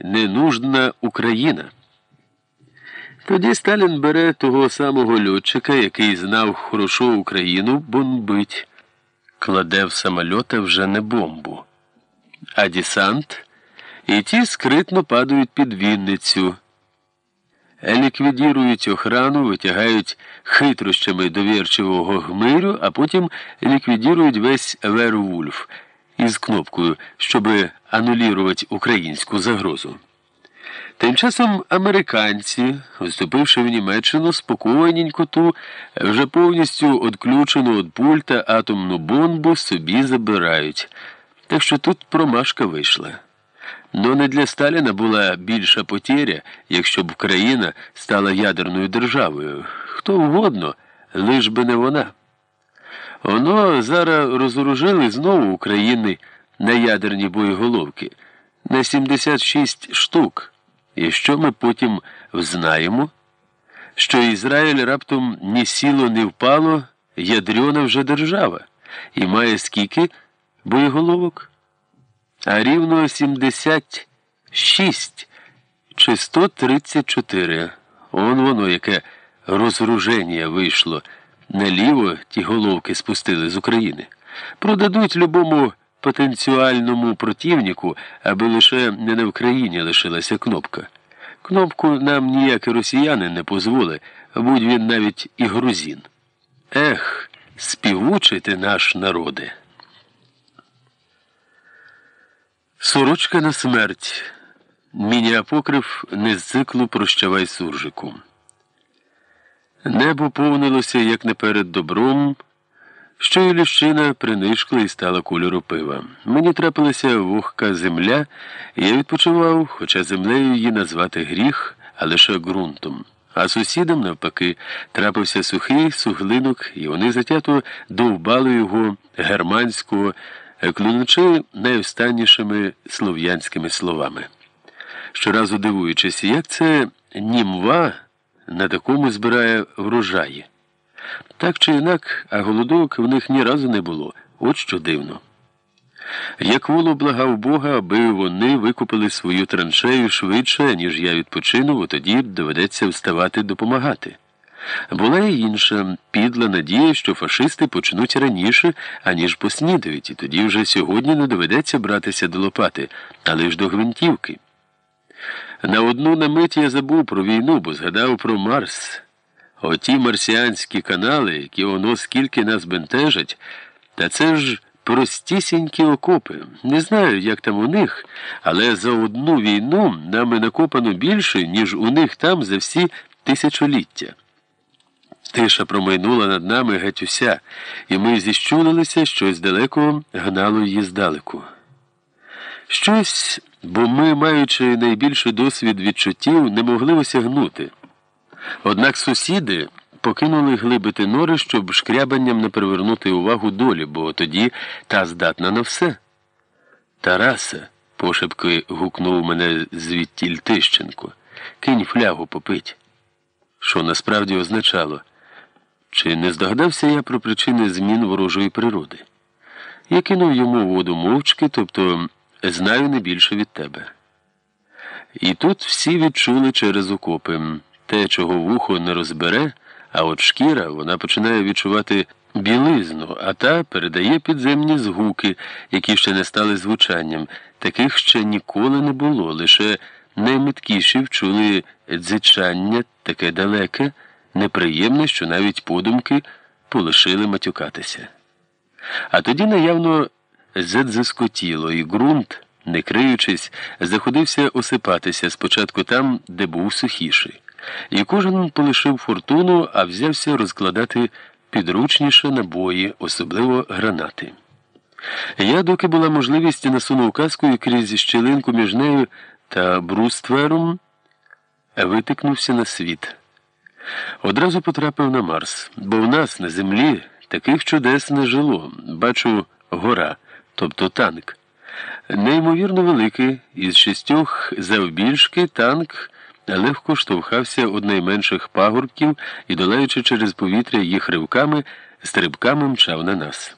ненужна Україна. Тоді Сталін бере того самого льотчика, який знав хорошо Україну, бомбить, кладе в самольота вже не бомбу, а десант, і ті скритно падають під Вінницю. Ліквідірують охрану, витягають хитрощами довірчивого гмирю, а потім ліквідірують весь Вервульф із кнопкою, щоб анулірувати українську загрозу. Тим часом американці, вступивши в Німеччину, спокійненько ту, вже повністю відключену від пульта атомну бомбу собі забирають. Так що тут промашка вийшла. Но не для Сталіна була більша потеря, якщо б країна стала ядерною державою. Хто угодно, лиш би не вона. Воно зараз розоружили знову України на ядерні боєголовки на 76 штук. І що ми потім взнаємо? Що Ізраїль раптом ні сіло, ні впало, ядрена вже держава, і має скільки боєголовок? А рівно 76 чи 134. Он воно, яке розоруження вийшло. Наліво ті головки спустили з України. Продадуть любому потенціальному противнику, аби лише не на Вкраїні лишилася кнопка. Кнопку нам ніякі росіяни не позволи, будь він навіть і грузин. Ех, співучий ти наш народи. Сорочка на смерть. Міні-апокрив не з циклу Прощавай суржику. Небо повнилося, як не перед добром, що і ліщина принишкла і стала кольору пива. Мені трапилася вогка земля, і я відпочивав, хоча землею її назвати гріх, а лише ґрунтом. А сусідам, навпаки, трапився сухий суглинок, і вони затято довбали його германського, клюнучи найостаннішими слов'янськими словами. Щоразу дивуючись, як це німва на такому збирає врожаї. Так чи інак, а голодовок в них ні разу не було. От що дивно. Як воло благав Бога, аби вони викупили свою траншею швидше, ніж я відпочину, тоді доведеться вставати допомагати. Була й інша підла надія, що фашисти почнуть раніше, аніж поснідають, і тоді вже сьогодні не доведеться братися до лопати, але ж до гвинтівки. На одну на мить я забув про війну, бо згадав про Марс. Оті марсіанські канали, які воно скільки нас бентежать, та це ж простісінькі окопи. Не знаю, як там у них, але за одну війну нами накопано більше, ніж у них там за всі тисячоліття. Тиша промайнула над нами геть уся, і ми зіщулилися, щось далеко гнало її здалеку. Щось, бо ми, маючи найбільший досвід відчуттів, не могли осягнути. Однак сусіди покинули глибити нори, щоб шкрябанням не привернути увагу долі, бо тоді та здатна на все. Тараса, пошепки гукнув мене звідтіль Тищенко, кинь флягу попить. Що насправді означало, чи не здогадався я про причини змін ворожої природи? Я кинув йому воду мовчки, тобто знаю не більше від тебе. І тут всі відчули через окопи те, чого вухо не розбере, а от шкіра вона починає відчувати білизну, а та передає підземні згуки, які ще не стали звучанням. Таких ще ніколи не було, лише наймиткіші вчули дзичання таке далеке, неприємне, що навіть подумки полишили матюкатися. А тоді наявно задзискотіло, і ґрунт, не криючись, заходився осипатися спочатку там, де був сухіший. І кожен полишив фортуну, а взявся розкладати підручніше набої, особливо гранати. Я, доки була можливість, насунув каску і крізь щілинку між нею та бруствером, витикнувся на світ. Одразу потрапив на Марс, бо в нас на землі таких чудес не жило. Бачу гора, тобто танк. Неймовірно великий, із шістьох завбільшки танк легко штовхався од найменших пагорбків і, долаючи через повітря їх ривками, стрибками мчав на нас.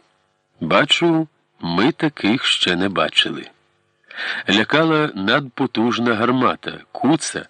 Бачу, ми таких ще не бачили. Лякала надпотужна гармата, куца.